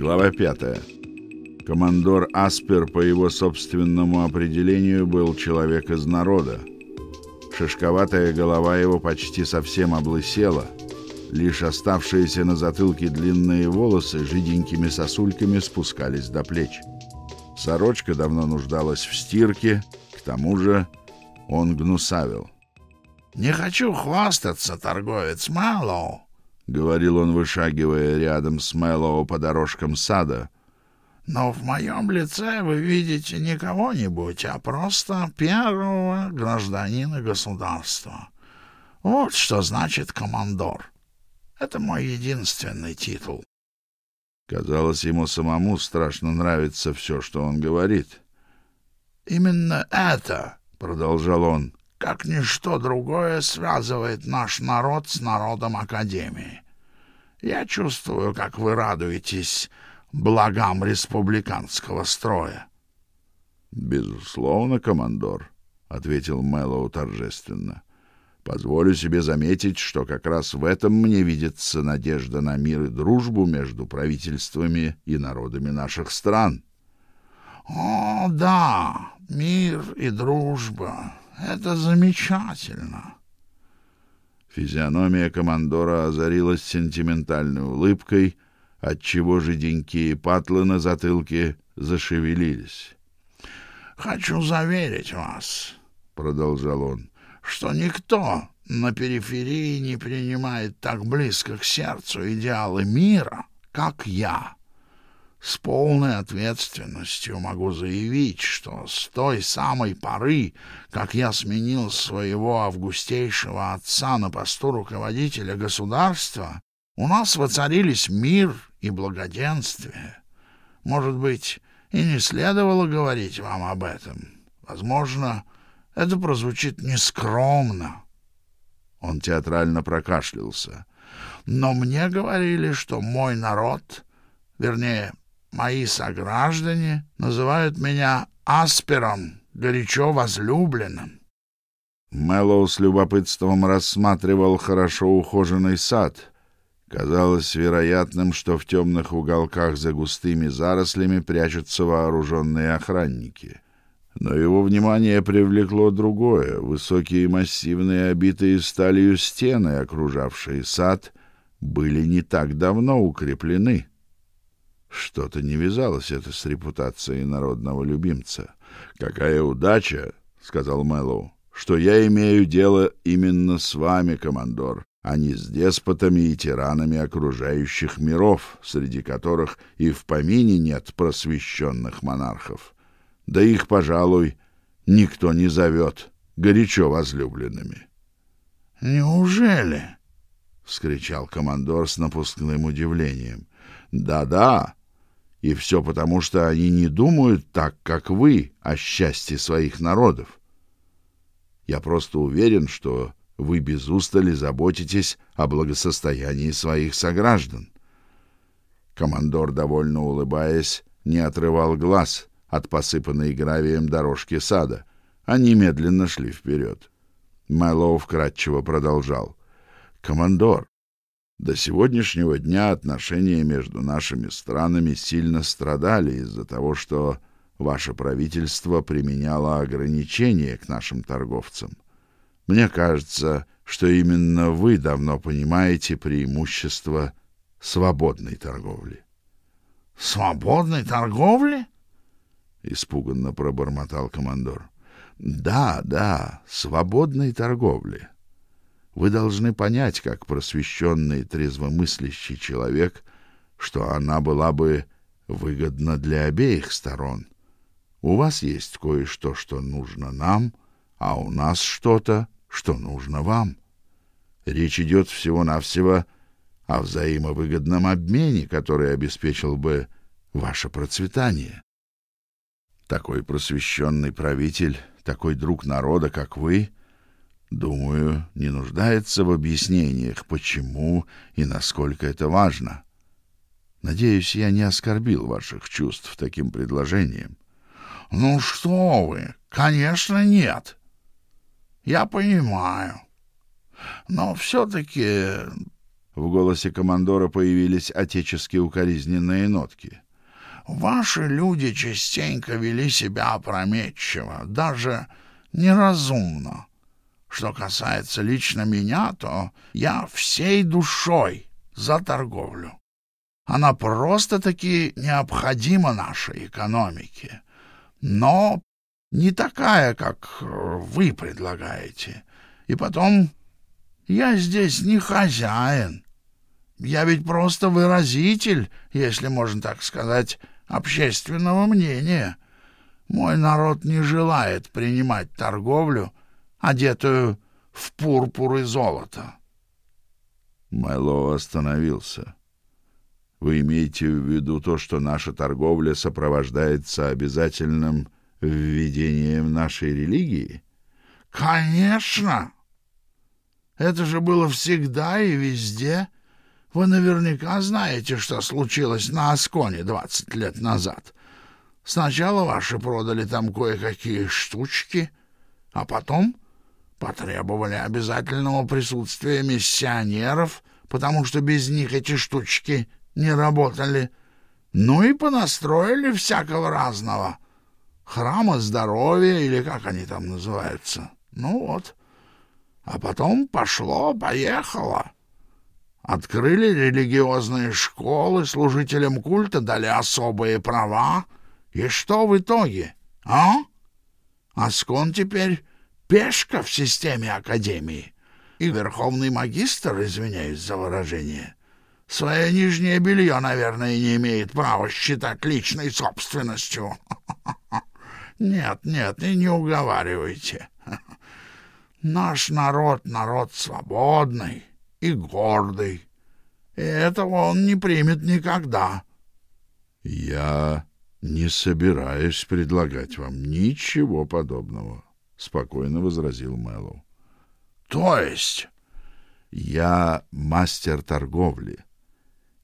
Глава пятая. Командор Аспер, по его собственному определению, был человек из народа. Шишковатая голова его почти совсем облысела. Лишь оставшиеся на затылке длинные волосы жиденькими сосульками спускались до плеч. Сорочка давно нуждалась в стирке, к тому же он гнусавил. «Не хочу хвастаться, торговец Мэллоу», — говорил он, вышагивая рядом с Мэллоу по дорожкам сада, но в моем лице вы видите не кого-нибудь, а просто первого гражданина государства. Вот что значит командор. Это мой единственный титул. Казалось, ему самому страшно нравится все, что он говорит. «Именно это, — продолжал он, — как ничто другое связывает наш народ с народом Академии. Я чувствую, как вы радуетесь благам республиканского строя. Безусловно, командор, ответил Мэллоу торжественно. Позволю себе заметить, что как раз в этом мне видится надежда на мир и дружбу между правительствами и народами наших стран. О, да, мир и дружба это замечательно. Физиономия командора озарилась сентиментальной улыбкой, отчего же деньки и патлы на затылке зашевелились. «Хочу заверить вас», — продолжал он, — «что никто на периферии не принимает так близко к сердцу идеалы мира, как я. С полной ответственностью могу заявить, что с той самой поры, как я сменил своего августейшего отца на посту руководителя государства, у нас воцарились мир и благоденствие. Может быть, и не следовало говорить вам об этом. Возможно, это прозвучит нескромно. Он театрально прокашлялся. Но мне говорили, что мой народ, вернее, мои сограждане, называют меня Аспером, горячо возлюбленным. Мэллоу с любопытством рассматривал хорошо ухоженный сад, Казалось вероятным, что в темных уголках за густыми зарослями прячутся вооруженные охранники. Но его внимание привлекло другое. Высокие массивные, обитые сталью стены, окружавшие сад, были не так давно укреплены. Что-то не вязалось это с репутацией народного любимца. «Какая удача!» — сказал Мэллоу, — «что я имею дело именно с вами, командор а не с деспотами и тиранами окружающих миров, среди которых и в помине нет просвещенных монархов. Да их, пожалуй, никто не зовет горячо возлюбленными. «Неужели?» — вскричал командор с напускным удивлением. «Да-да, и все потому, что они не думают так, как вы, о счастье своих народов. Я просто уверен, что вы без устали заботитесь о благосостоянии своих сограждан. Командор, довольно улыбаясь, не отрывал глаз от посыпанной гравием дорожки сада. Они медленно шли вперед. Мэллоу вкратчиво продолжал. «Командор, до сегодняшнего дня отношения между нашими странами сильно страдали из-за того, что ваше правительство применяло ограничения к нашим торговцам. Мне кажется, что именно вы давно понимаете преимущество свободной торговли. Свободной торговли? испуганно пробормотал командор. Да, да, свободной торговли. Вы должны понять, как просвещенный трезвомыслящий человек, что она была бы выгодна для обеих сторон. У вас есть кое-что, что нужно нам, а у нас что-то, что нужно вам. Речь идет всего-навсего о взаимовыгодном обмене, который обеспечил бы ваше процветание. Такой просвещенный правитель, такой друг народа, как вы, думаю, не нуждается в объяснениях, почему и насколько это важно. Надеюсь, я не оскорбил ваших чувств таким предложением. Ну что вы? Конечно, нет. Я понимаю. Но все-таки... В голосе командора появились отечески укоризненные нотки. Ваши люди частенько вели себя опрометчиво, даже неразумно. Что касается лично меня, то я всей душой за торговлю. Она просто-таки необходима нашей экономике, но не такая, как вы предлагаете. И потом, я здесь не хозяин. Я ведь просто выразитель, если можно так сказать, общественного мнения. Мой народ не желает принимать торговлю, одетую в пурпур и золото. Майло остановился. Вы имеете в виду то, что наша торговля сопровождается обязательным введением нашей религии? Конечно. Это же было всегда и везде. Вы наверняка знаете, что случилось на Асконе двадцать лет назад. Сначала ваши продали там кое-какие штучки, а потом потребовали обязательного присутствия миссионеров, потому что без них эти штучки не работали. Ну и понастроили всякого разного. Храма здоровья или как они там называются. Ну вот. А потом пошло-поехало. Открыли религиозные школы, служителям культа дали особые права. И что в итоге, а? Аскон теперь пешка в системе Академии. И верховный магистр, извиняюсь за выражение, свое нижнее белье, наверное, не имеет права считать личной собственностью. Нет, нет, и не уговаривайте. Наш народ — народ свободный и гордый. И этого он не примет никогда. — Я не собираюсь предлагать вам ничего подобного, — спокойно возразил Мэллоу. — То есть? — Я мастер торговли.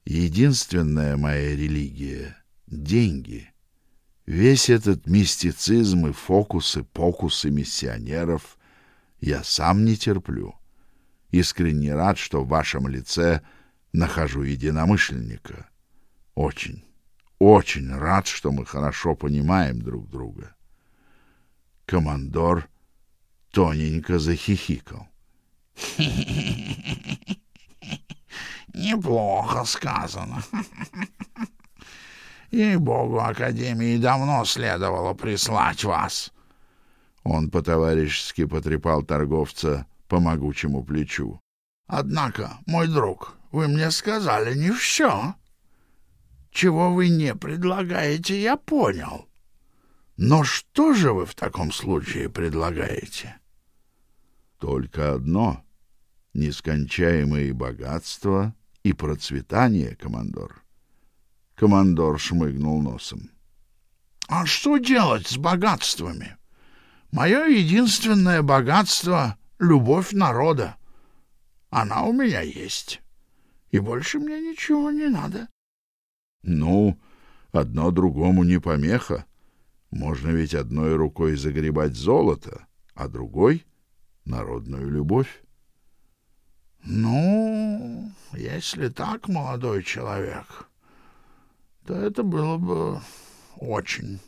Единственная моя религия — деньги. Весь этот мистицизм и фокусы, покусы миссионеров я сам не терплю. — Искренне рад, что в вашем лице нахожу единомышленника. Очень, очень рад, что мы хорошо понимаем друг друга. Командор тоненько захихикал. Неплохо сказано. Ей-богу, Академии давно следовало прислать вас. Он по-товарищески потрепал торговца по могучему плечу. — Однако, мой друг, вы мне сказали не все. Чего вы не предлагаете, я понял. Но что же вы в таком случае предлагаете? — Только одно — нескончаемые богатства и процветание, командор. Командор шмыгнул носом. — А что делать с богатствами? Мое единственное богатство любовь народа. Она у меня есть. И больше мне ничего не надо. Ну, одно другому не помеха. Можно ведь одной рукой загребать золото, а другой — народную любовь. Ну, если так, молодой человек, то это было бы очень,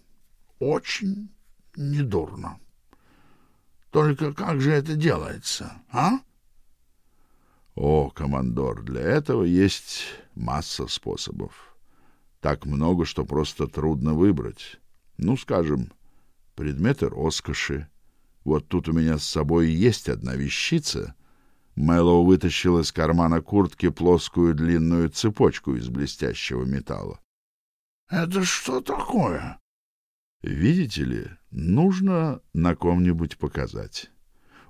очень недурно. Только как же это делается, а? О, командор, для этого есть масса способов. Так много, что просто трудно выбрать. Ну, скажем, предметы роскоши. Вот тут у меня с собой есть одна вещица. Мэллоу вытащил из кармана куртки плоскую длинную цепочку из блестящего металла. — Это что такое? Видите ли, нужно на ком-нибудь показать.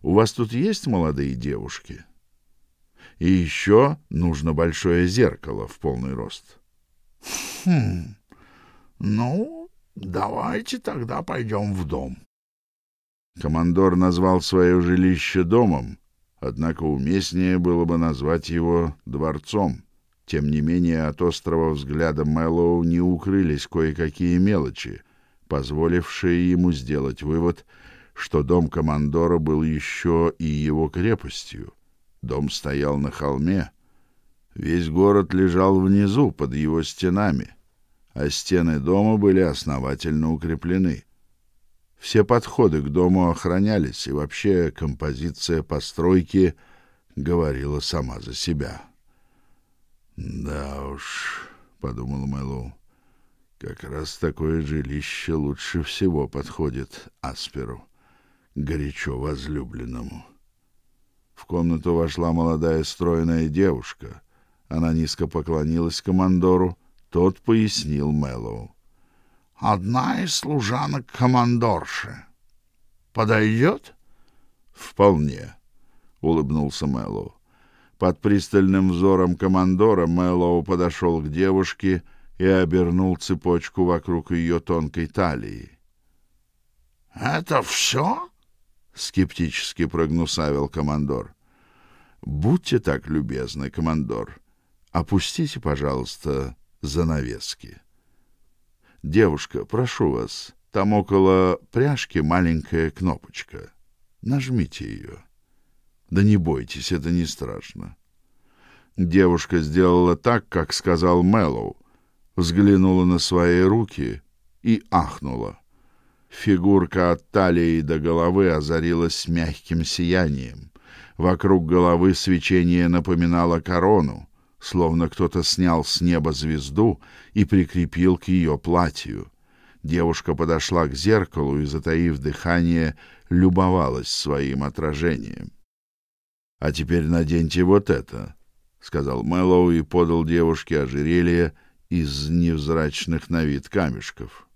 У вас тут есть молодые девушки? И еще нужно большое зеркало в полный рост. Хм. Ну, давайте тогда пойдем в дом. Командор назвал свое жилище домом, однако уместнее было бы назвать его дворцом. Тем не менее, от острого взгляда Мэллоу не укрылись кое-какие мелочи, позволившее ему сделать вывод, что дом командора был еще и его крепостью. Дом стоял на холме. Весь город лежал внизу, под его стенами, а стены дома были основательно укреплены. Все подходы к дому охранялись, и вообще композиция постройки говорила сама за себя. «Да уж», — подумал Мэллоу, — «как раз такое жилище лучше всего подходит Асперу, горячо возлюбленному». В комнату вошла молодая стройная девушка. Она низко поклонилась командору, тот пояснил Мэллоу. «Одна из служанок командорши. Подойдет?» «Вполне», — улыбнулся Мэллоу. Под пристальным взором командора Мэллоу подошел к девушке и обернул цепочку вокруг ее тонкой талии. «Это все?» — скептически прогнусавил командор. «Будьте так любезны, командор, опустите, пожалуйста, занавески. Девушка, прошу вас, там около пряжки маленькая кнопочка. Нажмите ее». Да не бойтесь, это не страшно. Девушка сделала так, как сказал Мэллоу, взглянула на свои руки и ахнула. Фигурка от талии до головы озарилась мягким сиянием. Вокруг головы свечение напоминало корону, словно кто-то снял с неба звезду и прикрепил к ее платью. Девушка подошла к зеркалу и, затаив дыхание, любовалась своим отражением. А теперь наденьте вот это, сказал Мэллоу и подал девушке ожерелье из невзрачных на вид камешков.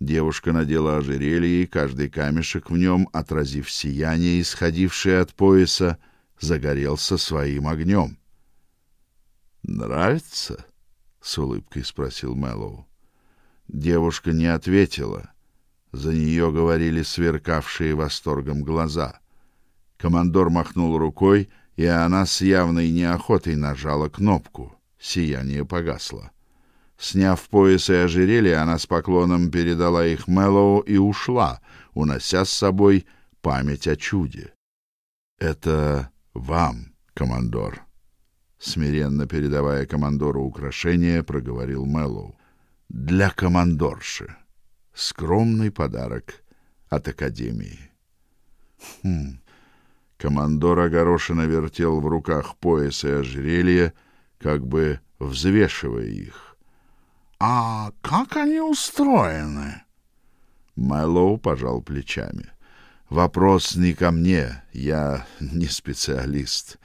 Девушка надела ожерелье, и каждый камешек в нем, отразив сияние, исходившее от пояса, загорелся своим огнем. Нравится? с улыбкой спросил Мэллоу. Девушка не ответила. За нее говорили сверкавшие восторгом глаза. Командор махнул рукой, и она с явной неохотой нажала кнопку. Сияние погасло. Сняв пояс и ожерелье, она с поклоном передала их Мэллоу и ушла, унося с собой память о чуде. «Это вам, командор», — смиренно передавая командору украшение, проговорил Мэллоу. «Для командорши. Скромный подарок от Академии». «Хм, Командор огорошенно вертел в руках пояс и ожерелье, как бы взвешивая их. «А как они устроены?» Мэллоу пожал плечами. «Вопрос не ко мне, я не специалист.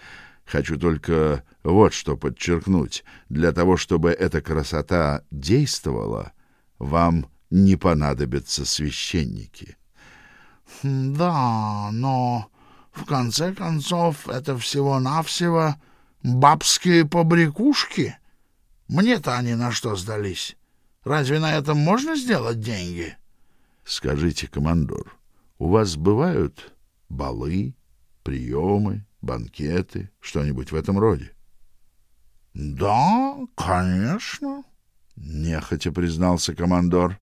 Хочу только вот что подчеркнуть. Для того, чтобы эта красота действовала, вам не понадобятся священники». «Да, но в конце концов, это всего-навсего бабские побрякушки. Мне-то они на что сдались? Разве на этом можно сделать деньги? Скажите, командор, у вас бывают балы, приемы, банкеты, что-нибудь в этом роде? Да, конечно, нехотя признался командор.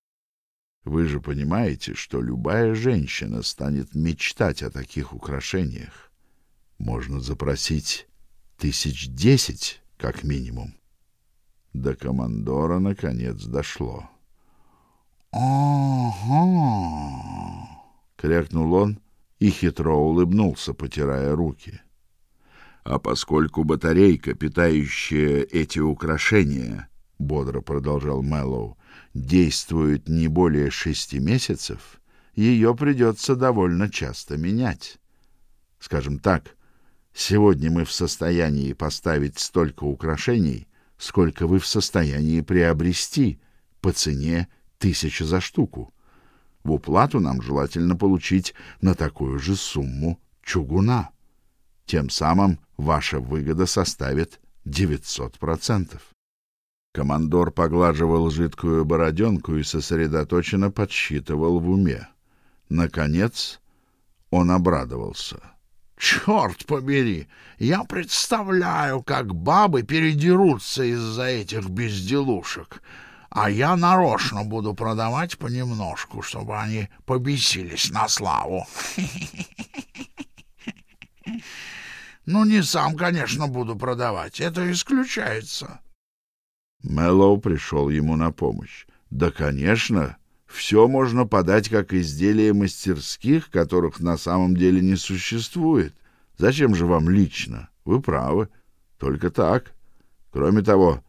Вы же понимаете, что любая женщина станет мечтать о таких украшениях. Можно запросить тысяч десять, как минимум. До командора наконец дошло. «Ага!» — крякнул он и хитро улыбнулся, потирая руки. «А поскольку батарейка, питающая эти украшения, — бодро продолжал Мэллоу, действует не более шести месяцев, ее придется довольно часто менять. Скажем так, сегодня мы в состоянии поставить столько украшений, сколько вы в состоянии приобрести по цене тысячи за штуку. В уплату нам желательно получить на такую же сумму чугуна. Тем самым ваша выгода составит 900%. Командор поглаживал жидкую бороденку и сосредоточенно подсчитывал в уме. Наконец он обрадовался. Черт побери! Я представляю, как бабы передерутся из-за этих безделушек, а я нарочно буду продавать понемножку, чтобы они побесились на славу. Ну, не сам, конечно, буду продавать. Это исключается. Мэллоу пришел ему на помощь. Да, конечно, все можно подать как изделия мастерских, которых на самом деле не существует. Зачем же вам лично? Вы правы. Только так. Кроме того,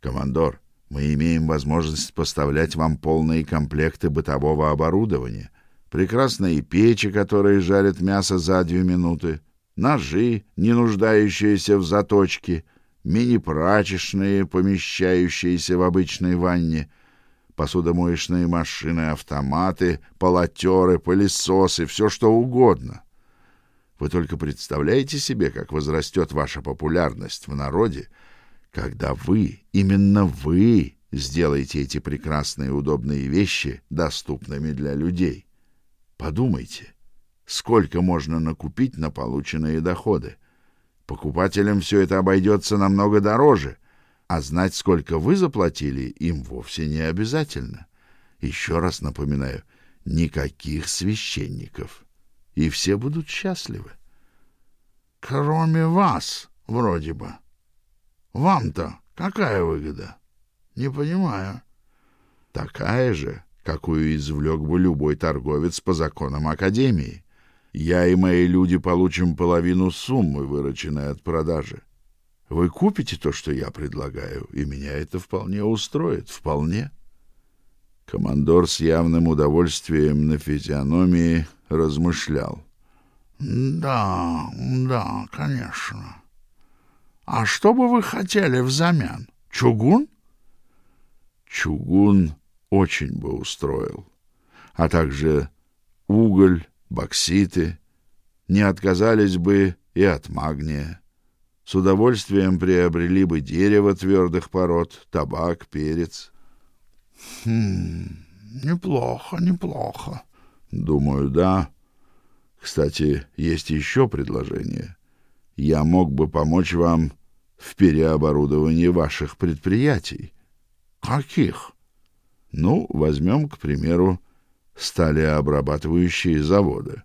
командор, мы имеем возможность поставлять вам полные комплекты бытового оборудования, прекрасные печи, которые жарят мясо за две минуты, ножи, не нуждающиеся в заточке, мини-прачечные, помещающиеся в обычной ванне, посудомоечные машины, автоматы, полотеры, пылесосы, все что угодно. Вы только представляете себе, как возрастет ваша популярность в народе, когда вы, именно вы, сделаете эти прекрасные и удобные вещи доступными для людей. Подумайте, сколько можно накупить на полученные доходы. Покупателям все это обойдется намного дороже, а знать, сколько вы заплатили, им вовсе не обязательно. Еще раз напоминаю, никаких священников, и все будут счастливы. Кроме вас, вроде бы. Вам-то какая выгода? Не понимаю. Такая же, какую извлек бы любой торговец по законам Академии. Я и мои люди получим половину суммы, вырученной от продажи. Вы купите то, что я предлагаю, и меня это вполне устроит, вполне. Командор с явным удовольствием на физиономии размышлял. Да, да, конечно. А что бы вы хотели взамен? Чугун? Чугун очень бы устроил. А также уголь, бокситы. Не отказались бы и от магния. С удовольствием приобрели бы дерево твердых пород, табак, перец. Хм, неплохо, неплохо. Думаю, да. Кстати, есть еще предложение. Я мог бы помочь вам в переоборудовании ваших предприятий. Каких? Ну, возьмем, к примеру, сталеобрабатывающие заводы.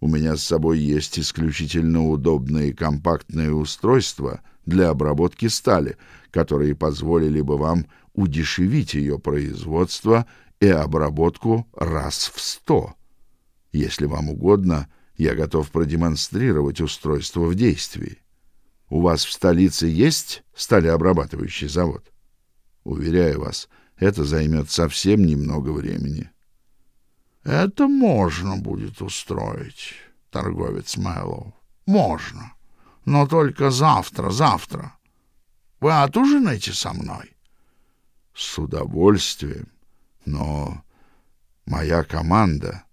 У меня с собой есть исключительно удобные компактные устройства для обработки стали, которые позволили бы вам удешевить ее производство и обработку раз в сто. Если вам угодно, я готов продемонстрировать устройство в действии. У вас в столице есть сталеобрабатывающий завод? Уверяю вас, это займет совсем немного времени. Это можно будет устроить, торговец Мэллоу. Можно. Но только завтра, завтра. Вы отужинаете со мной? С удовольствием. Но моя команда...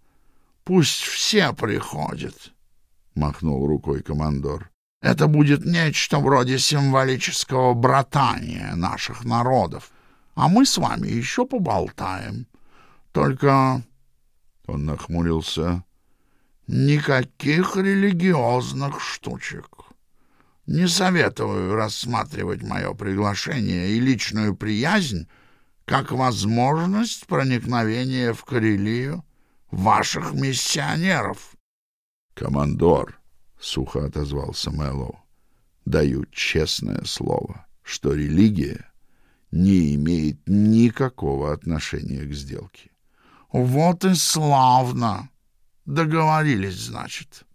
Пусть все приходят, махнул рукой командор. Это будет нечто вроде символического братания наших народов. А мы с вами еще поболтаем. Только он нахмурился. Никаких религиозных штучек. Не советую рассматривать мое приглашение и личную приязнь как возможность проникновения в Карелию ваших миссионеров. Командор, сухо отозвался Мэллоу. Даю честное слово, что религия не имеет никакого отношения к сделке. Вот и славно. Договорились, значит.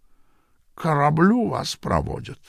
Кораблю вас проводят.